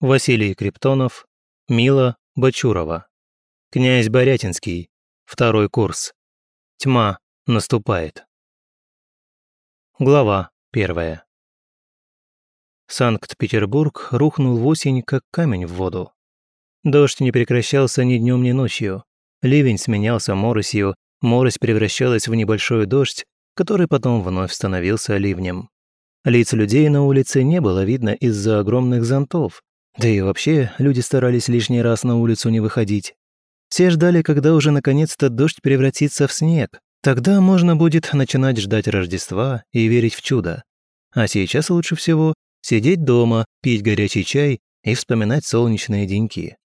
Василий Криптонов, Мила Бачурова. Князь Борятинский, второй курс. Тьма наступает. Глава первая. Санкт-Петербург рухнул в осень, как камень в воду. Дождь не прекращался ни днем, ни ночью. Ливень сменялся моросью, морось превращалась в небольшой дождь, который потом вновь становился ливнем. Лиц людей на улице не было видно из-за огромных зонтов, да и вообще люди старались лишний раз на улицу не выходить. Все ждали, когда уже наконец-то дождь превратится в снег. Тогда можно будет начинать ждать Рождества и верить в чудо. А сейчас лучше всего сидеть дома, пить горячий чай и вспоминать солнечные деньки.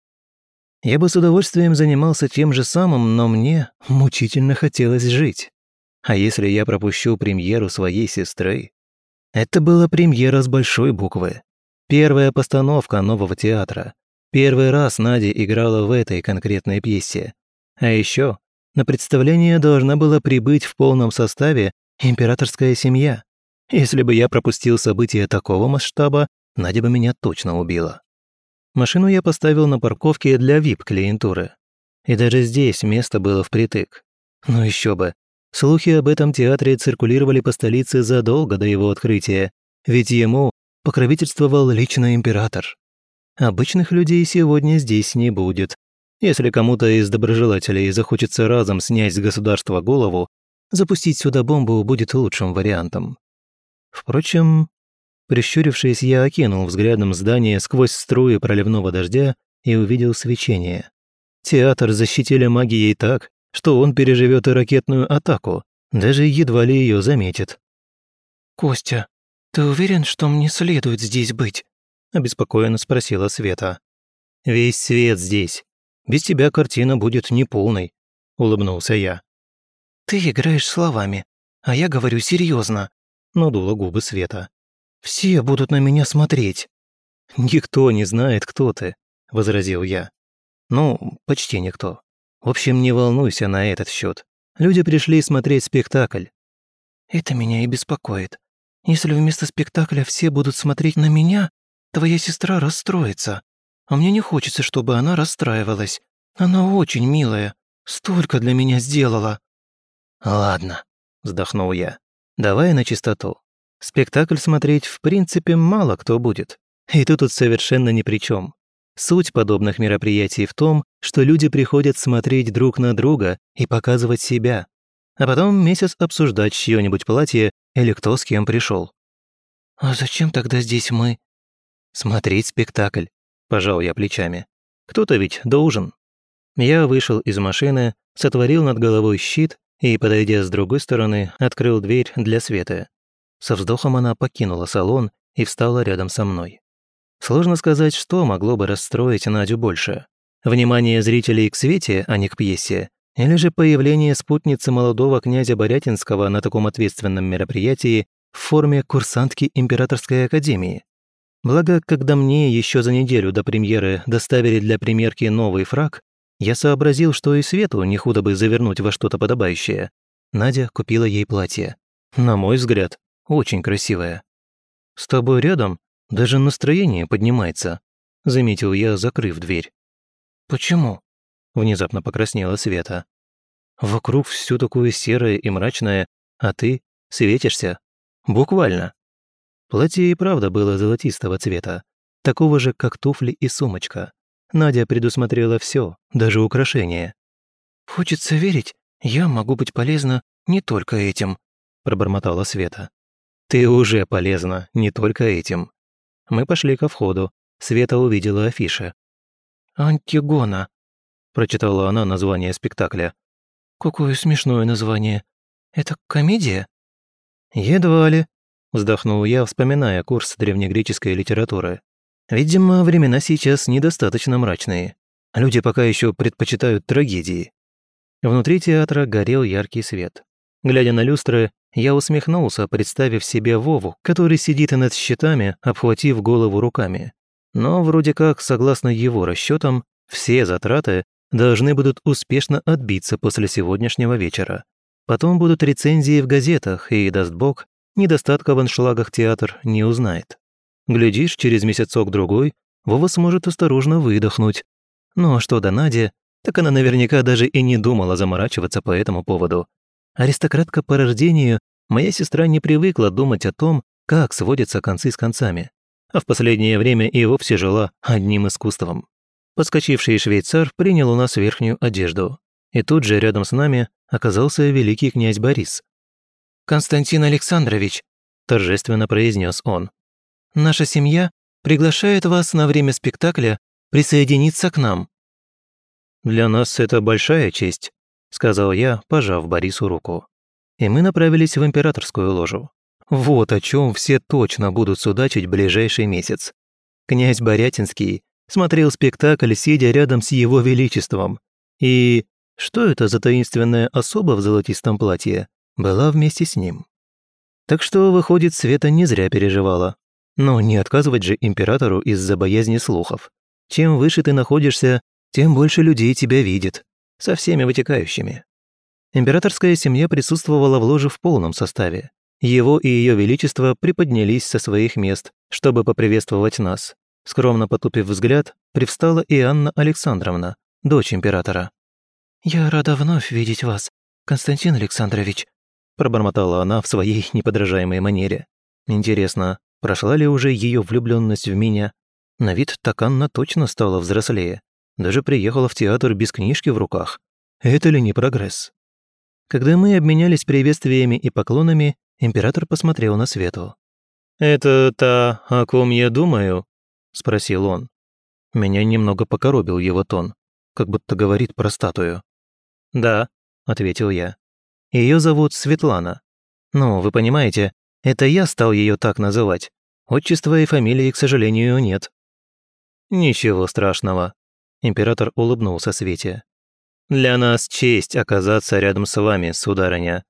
Я бы с удовольствием занимался тем же самым, но мне мучительно хотелось жить. А если я пропущу премьеру своей сестры? Это была премьера с большой буквы. Первая постановка нового театра. Первый раз Надя играла в этой конкретной пьесе. А еще на представление должна была прибыть в полном составе императорская семья. Если бы я пропустил события такого масштаба, Надя бы меня точно убила. Машину я поставил на парковке для VIP-клиентуры. И даже здесь место было впритык. Ну еще бы, Слухи об этом театре циркулировали по столице задолго до его открытия, ведь ему покровительствовал лично император. Обычных людей сегодня здесь не будет. Если кому-то из доброжелателей захочется разом снять с государства голову, запустить сюда бомбу будет лучшим вариантом. Впрочем, прищурившись, я окинул взглядом здание сквозь струи проливного дождя и увидел свечение. Театр защитили магией так, что он переживет и ракетную атаку, даже едва ли ее заметит. «Костя, ты уверен, что мне следует здесь быть?» обеспокоенно спросила Света. «Весь свет здесь. Без тебя картина будет неполной», улыбнулся я. «Ты играешь словами, а я говорю серьезно, надула губы Света. «Все будут на меня смотреть». «Никто не знает, кто ты», — возразил я. «Ну, почти никто. В общем, не волнуйся на этот счет. Люди пришли смотреть спектакль. Это меня и беспокоит. Если вместо спектакля все будут смотреть на меня, твоя сестра расстроится. А мне не хочется, чтобы она расстраивалась. Она очень милая. Столько для меня сделала. Ладно, вздохнул я. Давай на чистоту. Спектакль смотреть в принципе мало кто будет. И ты тут совершенно ни при чем. Суть подобных мероприятий в том, что люди приходят смотреть друг на друга и показывать себя, а потом месяц обсуждать чье-нибудь платье или кто с кем пришел. «А зачем тогда здесь мы?» «Смотреть спектакль», – пожал я плечами. «Кто-то ведь должен». Я вышел из машины, сотворил над головой щит и, подойдя с другой стороны, открыл дверь для света. Со вздохом она покинула салон и встала рядом со мной. Сложно сказать, что могло бы расстроить Надю больше. Внимание зрителей к Свете, а не к пьесе, или же появление спутницы молодого князя Борятинского на таком ответственном мероприятии в форме курсантки Императорской академии. Благо, когда мне еще за неделю до премьеры доставили для примерки новый фраг, я сообразил, что и Свету не худо бы завернуть во что-то подобающее. Надя купила ей платье. На мой взгляд, очень красивое. «С тобой рядом даже настроение поднимается», — заметил я, закрыв дверь. «Почему?» — внезапно покраснела Света. «Вокруг все такое серое и мрачное, а ты светишься. Буквально». Платье и правда было золотистого цвета, такого же, как туфли и сумочка. Надя предусмотрела все, даже украшения. «Хочется верить, я могу быть полезна не только этим», — пробормотала Света. «Ты уже полезна не только этим», мы пошли ко входу. Света увидела афиши. «Антигона», – прочитала она название спектакля. «Какое смешное название. Это комедия?» «Едва ли», – вздохнул я, вспоминая курс древнегреческой литературы. «Видимо, времена сейчас недостаточно мрачные. Люди пока еще предпочитают трагедии». Внутри театра горел яркий свет. Глядя на люстры, я усмехнулся, представив себе Вову, который сидит над щитами, обхватив голову руками. Но вроде как, согласно его расчетам, все затраты должны будут успешно отбиться после сегодняшнего вечера. Потом будут рецензии в газетах, и, даст бог, недостатка в аншлагах театр не узнает. Глядишь, через месяцок-другой Вова сможет осторожно выдохнуть. Ну а что до Нади, так она наверняка даже и не думала заморачиваться по этому поводу. Аристократка по рождению, моя сестра не привыкла думать о том, как сводятся концы с концами. А в последнее время и вовсе жила одним искусством. Подскочивший швейцар принял у нас верхнюю одежду. И тут же рядом с нами оказался великий князь Борис. «Константин Александрович», – торжественно произнес он, – «наша семья приглашает вас на время спектакля присоединиться к нам». «Для нас это большая честь», – сказал я, пожав Борису руку. И мы направились в императорскую ложу. Вот о чем все точно будут судачить ближайший месяц. Князь Борятинский смотрел спектакль, сидя рядом с его величеством. И что это за таинственная особа в золотистом платье была вместе с ним? Так что, выходит, Света не зря переживала. Но не отказывать же императору из-за боязни слухов. Чем выше ты находишься, тем больше людей тебя видит, со всеми вытекающими. Императорская семья присутствовала в ложе в полном составе. Его и ее величество приподнялись со своих мест, чтобы поприветствовать нас. Скромно потупив взгляд, привстала и Анна Александровна, дочь императора. «Я рада вновь видеть вас, Константин Александрович», пробормотала она в своей неподражаемой манере. Интересно, прошла ли уже ее влюбленность в меня? На вид так Анна точно стала взрослее. Даже приехала в театр без книжки в руках. Это ли не прогресс? Когда мы обменялись приветствиями и поклонами, император посмотрел на Свету. «Это та, о ком я думаю?» – спросил он. Меня немного покоробил его тон, как будто говорит про статую. «Да», — ответил я. Ее зовут Светлана. Ну, вы понимаете, это я стал ее так называть. Отчества и фамилии, к сожалению, нет». «Ничего страшного», — император улыбнулся Свете. «Для нас честь оказаться рядом с вами, сударыня.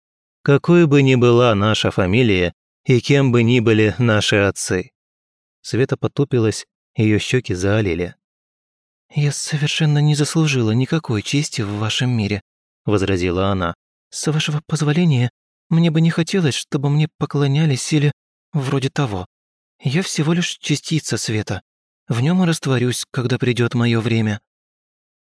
Какой бы ни была наша фамилия и кем бы ни были наши отцы». Света потупилась, ее щеки заолели. «Я совершенно не заслужила никакой чести в вашем мире», — возразила она. «С вашего позволения, мне бы не хотелось, чтобы мне поклонялись или вроде того. Я всего лишь частица света. В нем и растворюсь, когда придет мое время».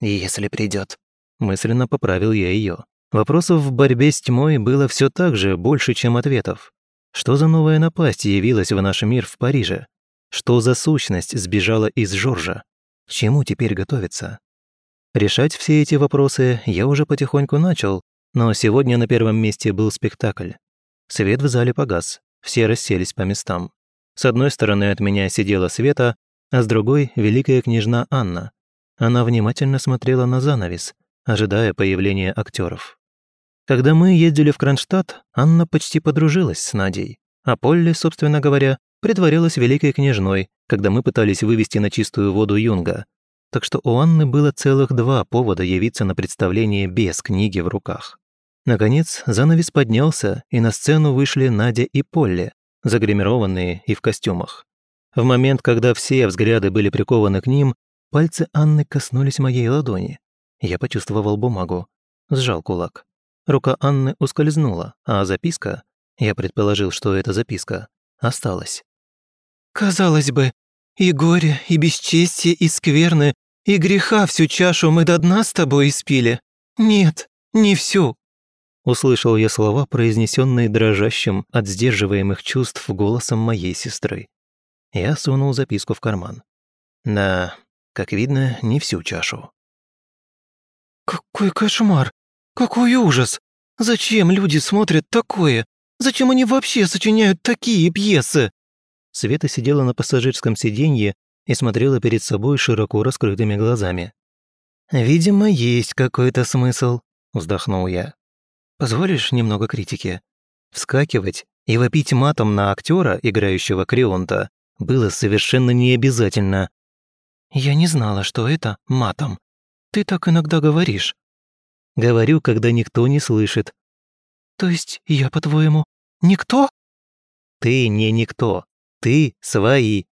«Если придет», — мысленно поправил я ее. Вопросов в борьбе с тьмой было все так же больше, чем ответов. Что за новая напасть явилась в наш мир в Париже? Что за сущность сбежала из Жоржа? К чему теперь готовиться? Решать все эти вопросы я уже потихоньку начал, но сегодня на первом месте был спектакль. Свет в зале погас, все расселись по местам. С одной стороны от меня сидела Света, а с другой — великая княжна Анна. Она внимательно смотрела на занавес, ожидая появления актеров. Когда мы ездили в Кронштадт, Анна почти подружилась с Надей, а Полли, собственно говоря, притворялась великой княжной, когда мы пытались вывести на чистую воду Юнга, так что у Анны было целых два повода явиться на представление без книги в руках. Наконец, занавес поднялся, и на сцену вышли Надя и Полли, загримированные и в костюмах. В момент, когда все взгляды были прикованы к ним, пальцы Анны коснулись моей ладони. Я почувствовал бумагу, сжал кулак. Рука Анны ускользнула, а записка, я предположил, что это записка, осталась. «Казалось бы, и горе, и бесчестие, и скверны, и греха всю чашу мы до дна с тобой испили. Нет, не всю». Услышал я слова, произнесенные дрожащим от сдерживаемых чувств голосом моей сестры. Я сунул записку в карман. Да, как видно, не всю чашу. «Какой кошмар! Какой ужас! Зачем люди смотрят такое? Зачем они вообще сочиняют такие пьесы?» Света сидела на пассажирском сиденье и смотрела перед собой широко раскрытыми глазами. «Видимо, есть какой-то смысл», — вздохнул я. «Позволишь немного критики? Вскакивать и вопить матом на актера, играющего Крионта, было совершенно необязательно». «Я не знала, что это матом. Ты так иногда говоришь». «Говорю, когда никто не слышит». «То есть я, по-твоему, никто?» «Ты не никто. Ты свои.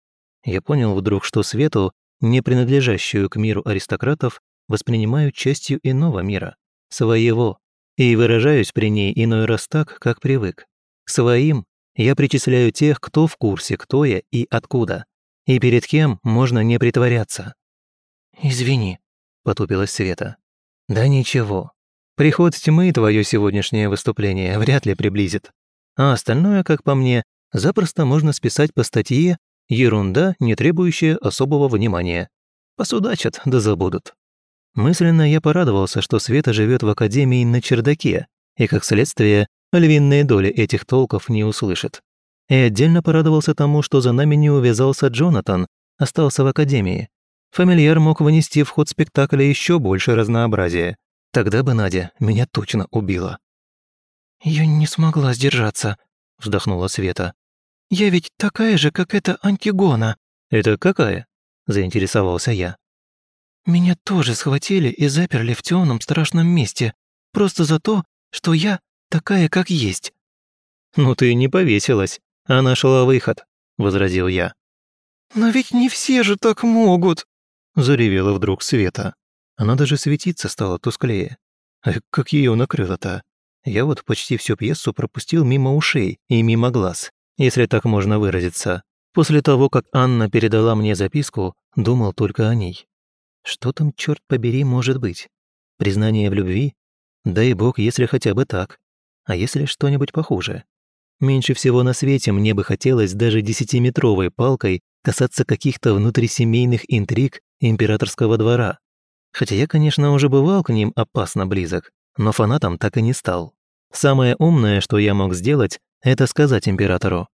Я понял вдруг, что Свету, не принадлежащую к миру аристократов, воспринимаю частью иного мира, своего, и выражаюсь при ней иной раз так, как привык. К своим я причисляю тех, кто в курсе, кто я и откуда. и перед кем можно не притворяться. «Извини», — потупилась Света. «Да ничего. Приход тьмы твое сегодняшнее выступление вряд ли приблизит. А остальное, как по мне, запросто можно списать по статье «Ерунда, не требующая особого внимания». Посудачат да забудут. Мысленно я порадовался, что Света живет в академии на чердаке, и, как следствие, львиные доли этих толков не услышит. И отдельно порадовался тому, что за нами не увязался Джонатан, остался в академии. Фамильяр мог вынести в ход спектакля еще больше разнообразия. Тогда бы Надя меня точно убила. «Я не смогла сдержаться», — вздохнула Света. «Я ведь такая же, как эта Антигона». «Это какая?» — заинтересовался я. «Меня тоже схватили и заперли в темном страшном месте, просто за то, что я такая, как есть». «Ну ты не повесилась, а нашла выход», — возразил я. «Но ведь не все же так могут», — заревела вдруг Света. Она даже светиться стала тусклее. Эх, как ее накрыло-то. Я вот почти всю пьесу пропустил мимо ушей и мимо глаз, если так можно выразиться. После того, как Анна передала мне записку, думал только о ней. Что там, черт побери, может быть? Признание в любви? Дай бог, если хотя бы так. А если что-нибудь похуже? Меньше всего на свете мне бы хотелось даже десятиметровой палкой касаться каких-то внутрисемейных интриг императорского двора. Хотя я, конечно, уже бывал к ним опасно близок, но фанатом так и не стал. Самое умное, что я мог сделать, это сказать императору.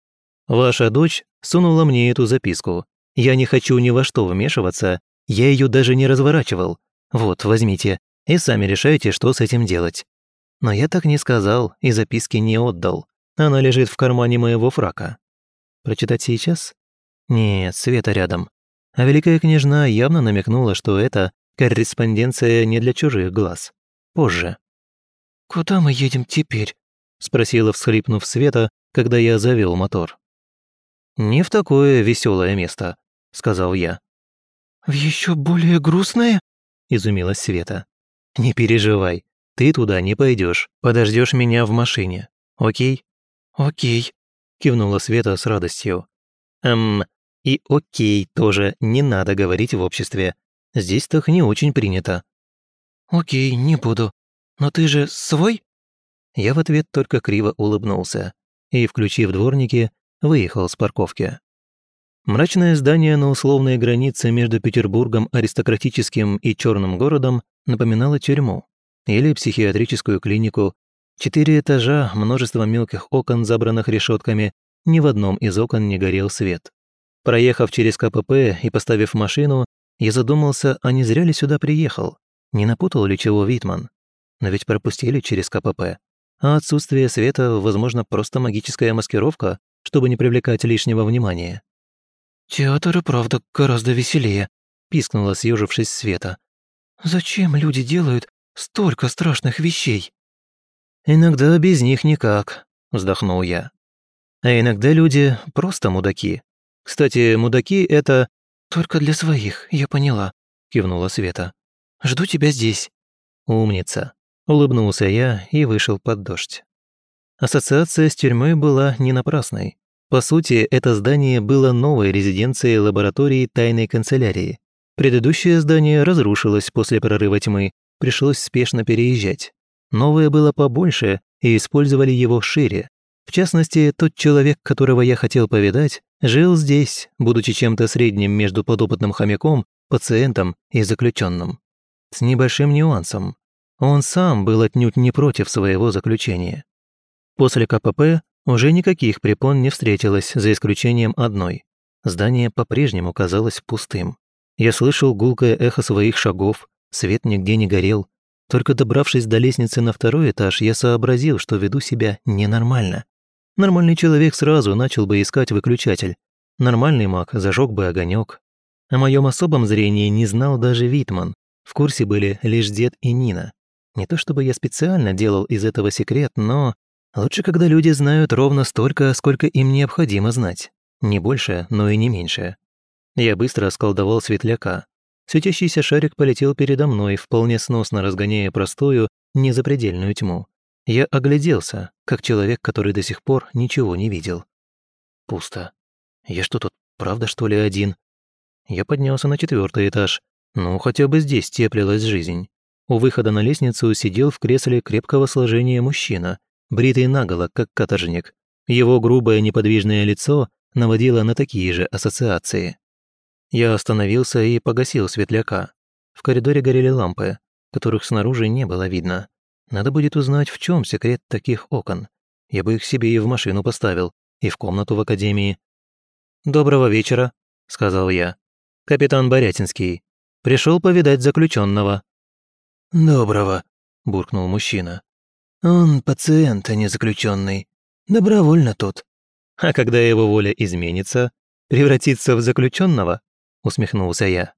«Ваша дочь сунула мне эту записку. Я не хочу ни во что вмешиваться, я ее даже не разворачивал. Вот, возьмите, и сами решайте, что с этим делать». Но я так не сказал и записки не отдал. Она лежит в кармане моего фрака. Прочитать сейчас? Нет, Света рядом. А великая княжна явно намекнула, что это Корреспонденция не для чужих глаз. Позже. «Куда мы едем теперь?» — спросила, всхлипнув Света, когда я завел мотор. «Не в такое веселое место», — сказал я. «В еще более грустное?» — изумилась Света. «Не переживай, ты туда не пойдешь, подождешь меня в машине, окей?» «Окей», — кивнула Света с радостью. «Эм, и окей тоже не надо говорить в обществе. Здесь так не очень принято». «Окей, не буду. Но ты же свой?» Я в ответ только криво улыбнулся и, включив дворники, выехал с парковки. Мрачное здание на условной границе между Петербургом аристократическим и черным городом напоминало тюрьму или психиатрическую клинику. Четыре этажа, множество мелких окон, забранных решетками, ни в одном из окон не горел свет. Проехав через КПП и поставив машину, я задумался, а не зря ли сюда приехал? Не напутал ли чего Витман? Но ведь пропустили через КПП. А отсутствие света, возможно, просто магическая маскировка, чтобы не привлекать лишнего внимания. «Театр и правда гораздо веселее», — пискнула, съежившись Света. «Зачем люди делают столько страшных вещей?» «Иногда без них никак», — вздохнул я. «А иногда люди просто мудаки. Кстати, мудаки — это «Только для своих, я поняла», — кивнула Света. «Жду тебя здесь». «Умница», — улыбнулся я и вышел под дождь. Ассоциация с тюрьмой была не напрасной. По сути, это здание было новой резиденцией лаборатории тайной канцелярии. Предыдущее здание разрушилось после прорыва тьмы, пришлось спешно переезжать. Новое было побольше, и использовали его шире. В частности, тот человек, которого я хотел повидать, жил здесь, будучи чем-то средним между подопытным хомяком, пациентом и заключенным. С небольшим нюансом. Он сам был отнюдь не против своего заключения. После КПП уже никаких препон не встретилось, за исключением одной. Здание по-прежнему казалось пустым. Я слышал гулкое эхо своих шагов, свет нигде не горел. Только добравшись до лестницы на второй этаж, я сообразил, что веду себя ненормально. Нормальный человек сразу начал бы искать выключатель. Нормальный маг зажег бы огонек. О моем особом зрении не знал даже Витман. В курсе были лишь дед и Нина. Не то чтобы я специально делал из этого секрет, но лучше, когда люди знают ровно столько, сколько им необходимо знать. Не больше, но и не меньше. Я быстро сколдовал светляка. Светящийся шарик полетел передо мной, вполне сносно разгоняя простую, незапредельную тьму. Я огляделся, как человек, который до сих пор ничего не видел. Пусто. Я что тут, правда, что ли, один? Я поднялся на четвертый этаж. Ну, хотя бы здесь теплилась жизнь. У выхода на лестницу сидел в кресле крепкого сложения мужчина, бритый наголо, как каторжник. Его грубое неподвижное лицо наводило на такие же ассоциации. Я остановился и погасил светляка. В коридоре горели лампы, которых снаружи не было видно. Надо будет узнать, в чем секрет таких окон. Я бы их себе и в машину поставил, и в комнату в академии. «Доброго вечера», — сказал я. «Капитан Борятинский. Пришел повидать заключенного. «Доброго», — буркнул мужчина. «Он пациент, а не заключенный. Добровольно тут». «А когда его воля изменится, превратится в заключенного? усмехнулся я.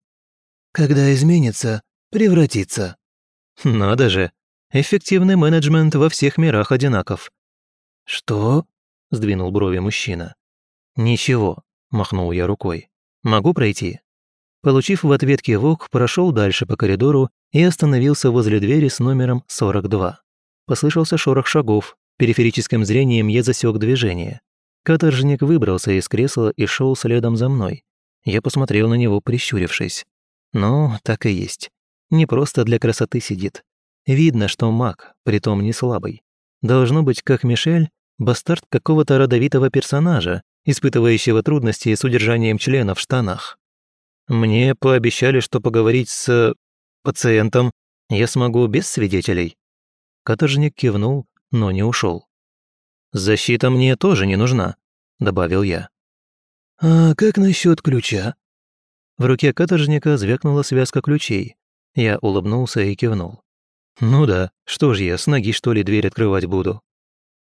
«Когда изменится, превратится». «Надо же, эффективный менеджмент во всех мирах одинаков». «Что?» — сдвинул брови мужчина. «Ничего», — махнул я рукой. «Могу пройти?» Получив в ответ кивок, прошел дальше по коридору и остановился возле двери с номером 42. Послышался шорох шагов. Периферическим зрением я засек движение. Каторжник выбрался из кресла и шел следом за мной. Я посмотрел на него, прищурившись. Ну, так и есть. Не просто для красоты сидит. Видно, что маг, притом не слабый. Должно быть, как Мишель, бастард какого-то родовитого персонажа, испытывающего трудности с удержанием члена в штанах. Мне пообещали, что поговорить с... пациентом я смогу без свидетелей. Каторжник кивнул, но не ушел. «Защита мне тоже не нужна», — добавил я. «А как насчет ключа?» В руке каторжника звякнула связка ключей. Я улыбнулся и кивнул. «Ну да, что ж я, с ноги что ли дверь открывать буду?»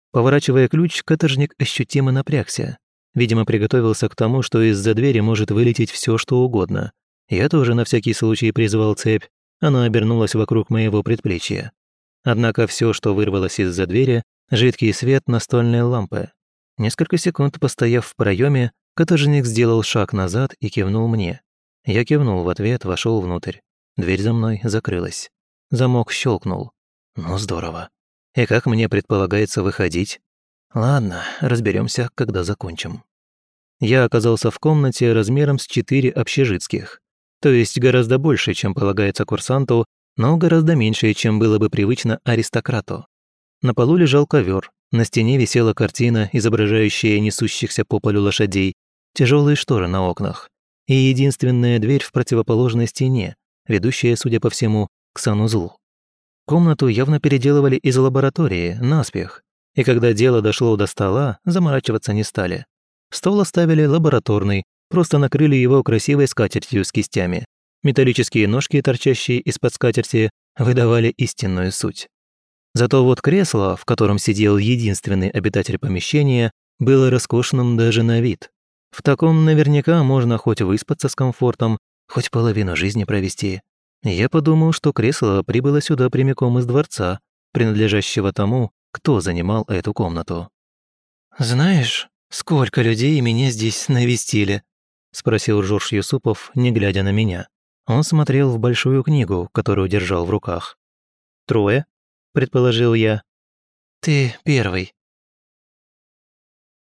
Поворачивая ключ, каторжник ощутимо напрягся. Видимо, приготовился к тому, что из-за двери может вылететь все, что угодно. Я тоже на всякий случай призвал цепь. Она обернулась вокруг моего предплечья. Однако все, что вырвалось из-за двери, жидкий свет настольной лампы. Несколько секунд постояв в проеме, каторжник сделал шаг назад и кивнул мне. Я кивнул в ответ, вошел внутрь. Дверь за мной закрылась. Замок щелкнул. Ну, здорово. И как мне предполагается выходить? Ладно, разберемся, когда закончим. Я оказался в комнате размером с четыре общежитских. То есть гораздо больше, чем полагается курсанту, но гораздо меньше, чем было бы привычно аристократу. На полу лежал ковер, на стене висела картина, изображающая несущихся по полю лошадей, тяжелые шторы на окнах и единственная дверь в противоположной стене, ведущая, судя по всему, к санузлу. Комнату явно переделывали из лаборатории, наспех, и когда дело дошло до стола, заморачиваться не стали. Стол оставили лабораторный, просто накрыли его красивой скатертью с кистями. Металлические ножки, торчащие из-под скатерти, выдавали истинную суть. Зато вот кресло, в котором сидел единственный обитатель помещения, было роскошным даже на вид. В таком наверняка можно хоть выспаться с комфортом, хоть половину жизни провести. Я подумал, что кресло прибыло сюда прямиком из дворца, принадлежащего тому, кто занимал эту комнату. «Знаешь, сколько людей меня здесь навестили?» — спросил Жорж Юсупов, не глядя на меня. Он смотрел в большую книгу, которую держал в руках. «Трое?» — предположил я. «Ты первый»,